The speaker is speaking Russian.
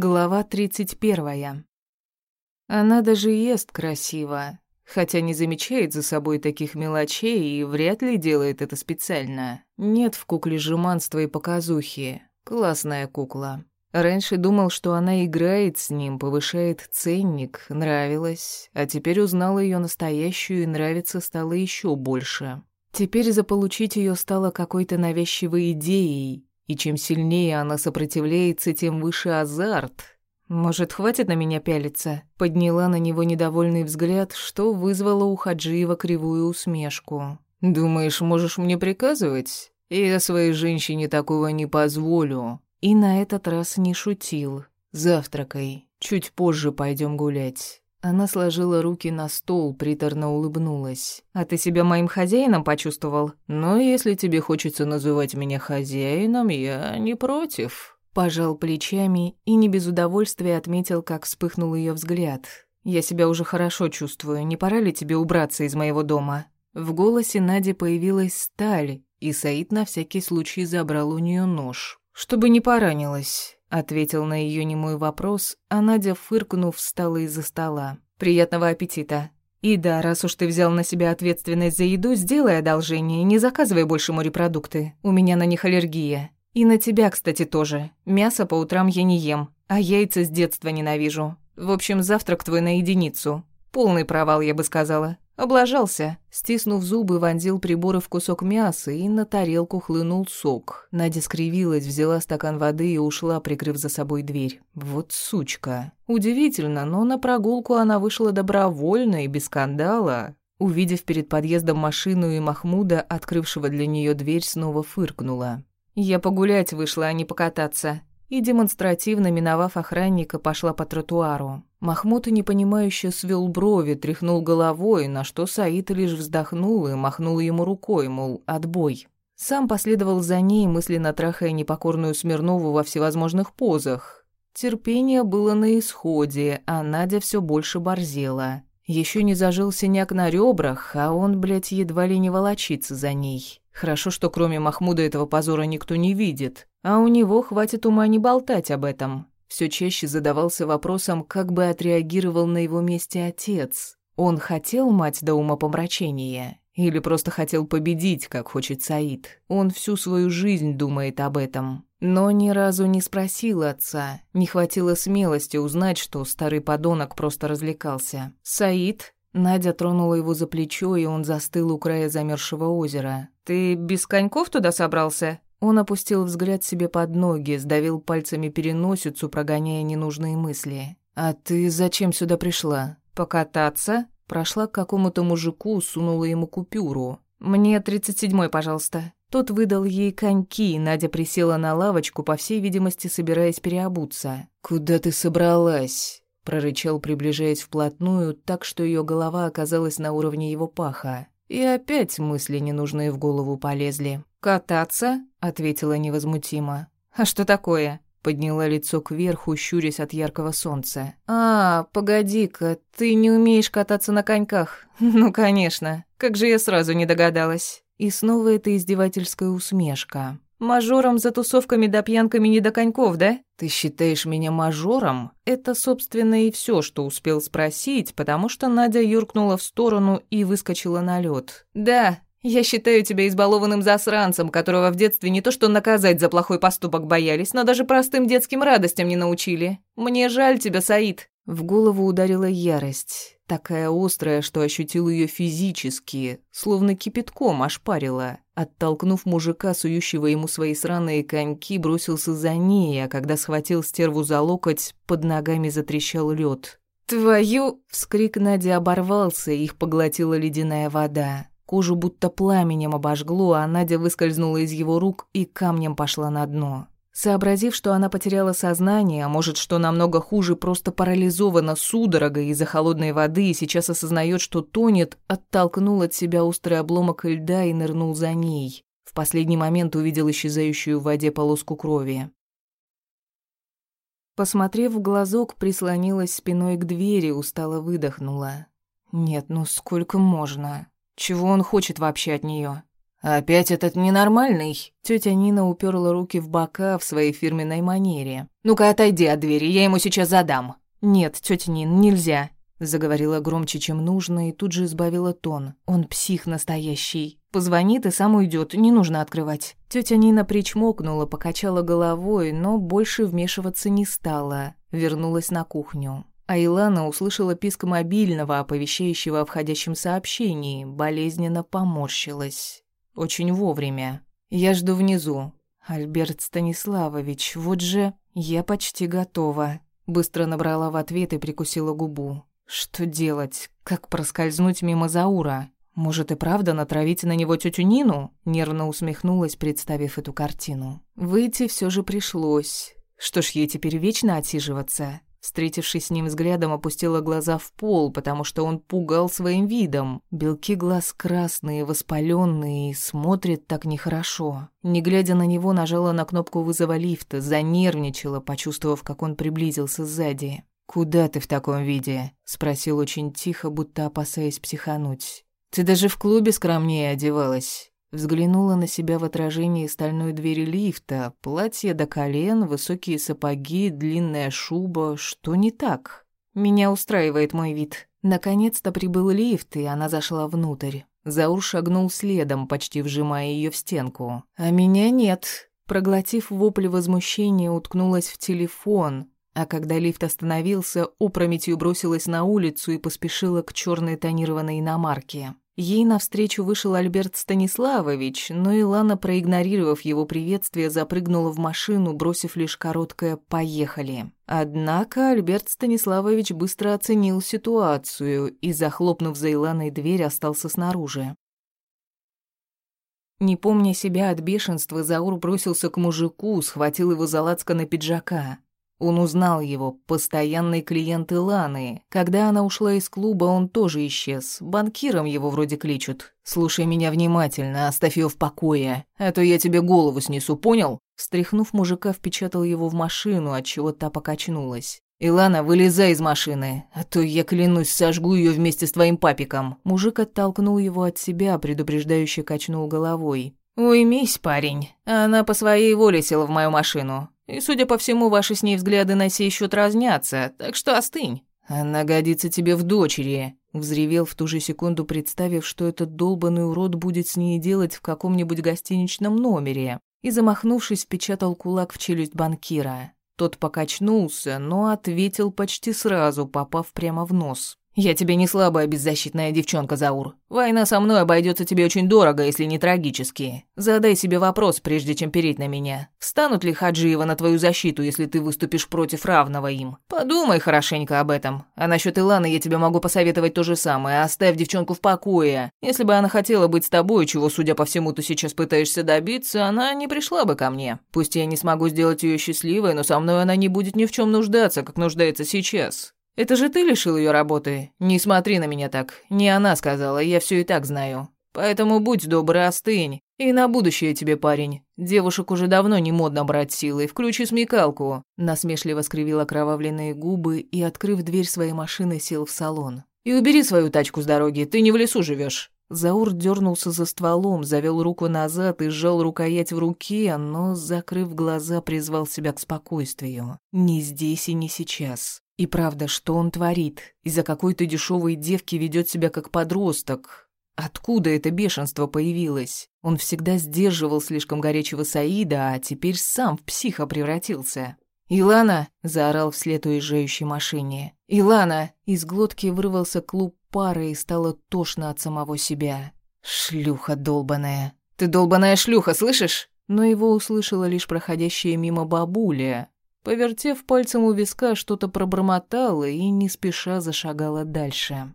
Глава 31. Она даже ест красиво, хотя не замечает за собой таких мелочей и вряд ли делает это специально. Нет в кукле жеманства и показухи. Классная кукла. Раньше думал, что она играет с ним, повышает ценник, нравилось, а теперь узнал ее настоящую и нравится стало еще больше. Теперь заполучить ее стало какой-то навязчивой идеей, и чем сильнее она сопротивляется, тем выше азарт. Может, хватит на меня пялиться? Подняла на него недовольный взгляд, что вызвало у Хаджиева кривую усмешку. Думаешь, можешь мне приказывать? Я своей женщине такого не позволю. И на этот раз не шутил. Завтракай. Чуть позже пойдем гулять. Она сложила руки на стол, приторно улыбнулась. «А ты себя моим хозяином почувствовал?» «Но если тебе хочется называть меня хозяином, я не против». Пожал плечами и не без удовольствия отметил, как вспыхнул ее взгляд. «Я себя уже хорошо чувствую. Не пора ли тебе убраться из моего дома?» В голосе Нади появилась сталь, и Саид на всякий случай забрал у нее нож. «Чтобы не поранилась». Ответил на ее немой вопрос, а Надя, фыркнув, встала из-за стола. «Приятного аппетита!» «И да, раз уж ты взял на себя ответственность за еду, сделай одолжение, не заказывай больше морепродукты. У меня на них аллергия. И на тебя, кстати, тоже. Мясо по утрам я не ем, а яйца с детства ненавижу. В общем, завтрак твой на единицу. Полный провал, я бы сказала. Облажался. Стиснув зубы, вонзил приборы в кусок мяса и на тарелку хлынул сок. Надя скривилась, взяла стакан воды и ушла, прикрыв за собой дверь. Вот сучка. Удивительно, но на прогулку она вышла добровольно и без скандала. Увидев перед подъездом машину и Махмуда, открывшего для нее дверь, снова фыркнула. «Я погулять вышла, а не покататься». И демонстративно, миновав охранника, пошла по тротуару. Махмуд непонимающе свел брови, тряхнул головой, на что Саид лишь вздохнул и махнул ему рукой, мол, отбой. Сам последовал за ней, мысленно трахая непокорную Смирнову во всевозможных позах. Терпение было на исходе, а Надя все больше борзела. Еще не зажил синяк на ребрах, а он, блядь, едва ли не волочится за ней. Хорошо, что кроме Махмуда этого позора никто не видит, а у него хватит ума не болтать об этом все чаще задавался вопросом, как бы отреагировал на его месте отец. Он хотел мать до умопомрачения или просто хотел победить, как хочет Саид. Он всю свою жизнь думает об этом. Но ни разу не спросил отца. Не хватило смелости узнать, что старый подонок просто развлекался. «Саид?» Надя тронула его за плечо, и он застыл у края замерзшего озера. «Ты без коньков туда собрался?» Он опустил взгляд себе под ноги, сдавил пальцами переносицу, прогоняя ненужные мысли. «А ты зачем сюда пришла? Покататься?» Прошла к какому-то мужику, сунула ему купюру. «Мне тридцать седьмой, пожалуйста». Тот выдал ей коньки, и Надя присела на лавочку, по всей видимости, собираясь переобуться. «Куда ты собралась?» Прорычал, приближаясь вплотную, так что ее голова оказалась на уровне его паха. И опять мысли ненужные в голову полезли. «Кататься?» — ответила невозмутимо. «А что такое?» Подняла лицо кверху, щурясь от яркого солнца. «А, погоди-ка, ты не умеешь кататься на коньках?» «Ну, конечно. Как же я сразу не догадалась». И снова эта издевательская усмешка. Мажором за тусовками да пьянками не до коньков, да? Ты считаешь меня мажором? Это, собственно, и все, что успел спросить, потому что Надя юркнула в сторону и выскочила на лед. Да, я считаю тебя избалованным засранцем, которого в детстве не то что наказать за плохой поступок боялись, но даже простым детским радостям не научили. Мне жаль тебя, Саид. В голову ударила ярость, такая острая, что ощутил ее физически, словно кипятком ошпарила. Оттолкнув мужика, сующего ему свои сраные коньки, бросился за ней, а когда схватил стерву за локоть, под ногами затрещал лед. «Твою!» — вскрик Нади оборвался, их поглотила ледяная вода. Кожу будто пламенем обожгло, а Надя выскользнула из его рук и камнем пошла на дно. Сообразив, что она потеряла сознание, а может, что намного хуже, просто парализована судорогой из-за холодной воды и сейчас осознает, что тонет, оттолкнул от себя острый обломок льда и нырнул за ней. В последний момент увидел исчезающую в воде полоску крови. Посмотрев в глазок, прислонилась спиной к двери, устало выдохнула. «Нет, ну сколько можно? Чего он хочет вообще от нее? «Опять этот ненормальный?» Тетя Нина уперла руки в бока в своей фирменной манере. «Ну-ка, отойди от двери, я ему сейчас задам». «Нет, тетя Нин, нельзя», — заговорила громче, чем нужно, и тут же избавила тон. «Он псих настоящий. Позвонит и сам уйдет, не нужно открывать». Тетя Нина причмокнула, покачала головой, но больше вмешиваться не стала. Вернулась на кухню. А Илана услышала писк мобильного, оповещающего о входящем сообщении, болезненно поморщилась. Очень вовремя. Я жду внизу. Альберт Станиславович, вот же... Я почти готова. Быстро набрала в ответ и прикусила губу. Что делать? Как проскользнуть мимо Заура? Может и правда натравить на него тетю Нину? Нервно усмехнулась, представив эту картину. Выйти все же пришлось. Что ж, ей теперь вечно отсиживаться? Встретившись с ним взглядом, опустила глаза в пол, потому что он пугал своим видом. Белки глаз красные, воспаленные, и смотрит так нехорошо. Не глядя на него, нажала на кнопку вызова лифта, занервничала, почувствовав, как он приблизился сзади. «Куда ты в таком виде?» — спросил очень тихо, будто опасаясь психануть. «Ты даже в клубе скромнее одевалась. Взглянула на себя в отражении стальной двери лифта. Платье до колен, высокие сапоги, длинная шуба. Что не так? Меня устраивает мой вид. Наконец-то прибыл лифт, и она зашла внутрь. Заур шагнул следом, почти вжимая ее в стенку. А меня нет. Проглотив вопль возмущения, уткнулась в телефон. А когда лифт остановился, опрометью бросилась на улицу и поспешила к черной тонированной иномарке. Ей навстречу вышел Альберт Станиславович, но Илана, проигнорировав его приветствие, запрыгнула в машину, бросив лишь короткое «поехали». Однако Альберт Станиславович быстро оценил ситуацию и, захлопнув за Иланой дверь, остался снаружи. Не помня себя от бешенства, Заур бросился к мужику, схватил его за на пиджака. Он узнал его, постоянный клиент Иланы. Когда она ушла из клуба, он тоже исчез. Банкиром его вроде кличут. «Слушай меня внимательно, оставь ее в покое, а то я тебе голову снесу, понял?» Встряхнув мужика, впечатал его в машину, отчего та покачнулась. «Илана, вылезай из машины, а то я, клянусь, сожгу ее вместе с твоим папиком». Мужик оттолкнул его от себя, предупреждающе качнул головой. «Уймись, парень. Она по своей воле села в мою машину. И, судя по всему, ваши с ней взгляды на сей счет разнятся, так что остынь». «Она годится тебе в дочери», — взревел в ту же секунду, представив, что этот долбанный урод будет с ней делать в каком-нибудь гостиничном номере, и, замахнувшись, впечатал кулак в челюсть банкира. Тот покачнулся, но ответил почти сразу, попав прямо в нос. «Я тебе не слабая беззащитная девчонка, Заур. Война со мной обойдется тебе очень дорого, если не трагически. Задай себе вопрос, прежде чем переть на меня. Встанут ли Хаджиева на твою защиту, если ты выступишь против равного им? Подумай хорошенько об этом. А насчет Иланы я тебе могу посоветовать то же самое. Оставь девчонку в покое. Если бы она хотела быть с тобой, чего, судя по всему, ты сейчас пытаешься добиться, она не пришла бы ко мне. Пусть я не смогу сделать ее счастливой, но со мной она не будет ни в чем нуждаться, как нуждается сейчас. Это же ты лишил ее работы. Не смотри на меня так. Не она сказала, я все и так знаю. Поэтому будь добр и остынь. И на будущее тебе, парень. Девушек уже давно не модно брать силой. Включи смекалку». Насмешливо скривил окровавленные губы и, открыв дверь своей машины, сел в салон. «И убери свою тачку с дороги, ты не в лесу живешь. Заур дернулся за стволом, завел руку назад и сжал рукоять в руке, но, закрыв глаза, призвал себя к спокойствию. «Не здесь и не сейчас». И правда, что он творит? Из-за какой-то дешевой девки ведет себя как подросток. Откуда это бешенство появилось? Он всегда сдерживал слишком горячего Саида, а теперь сам в психа превратился. «Илана!» — заорал вслед уезжающей машине. «Илана!» Из глотки вырвался клуб пары и стало тошно от самого себя. «Шлюха долбаная!» «Ты долбаная шлюха, слышишь?» Но его услышала лишь проходящая мимо бабуля, Повертев пальцем у виска, что-то пробормотала и не спеша зашагала дальше.